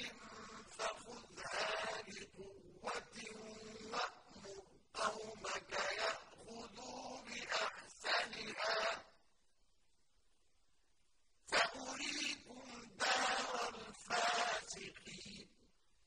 إِنَّ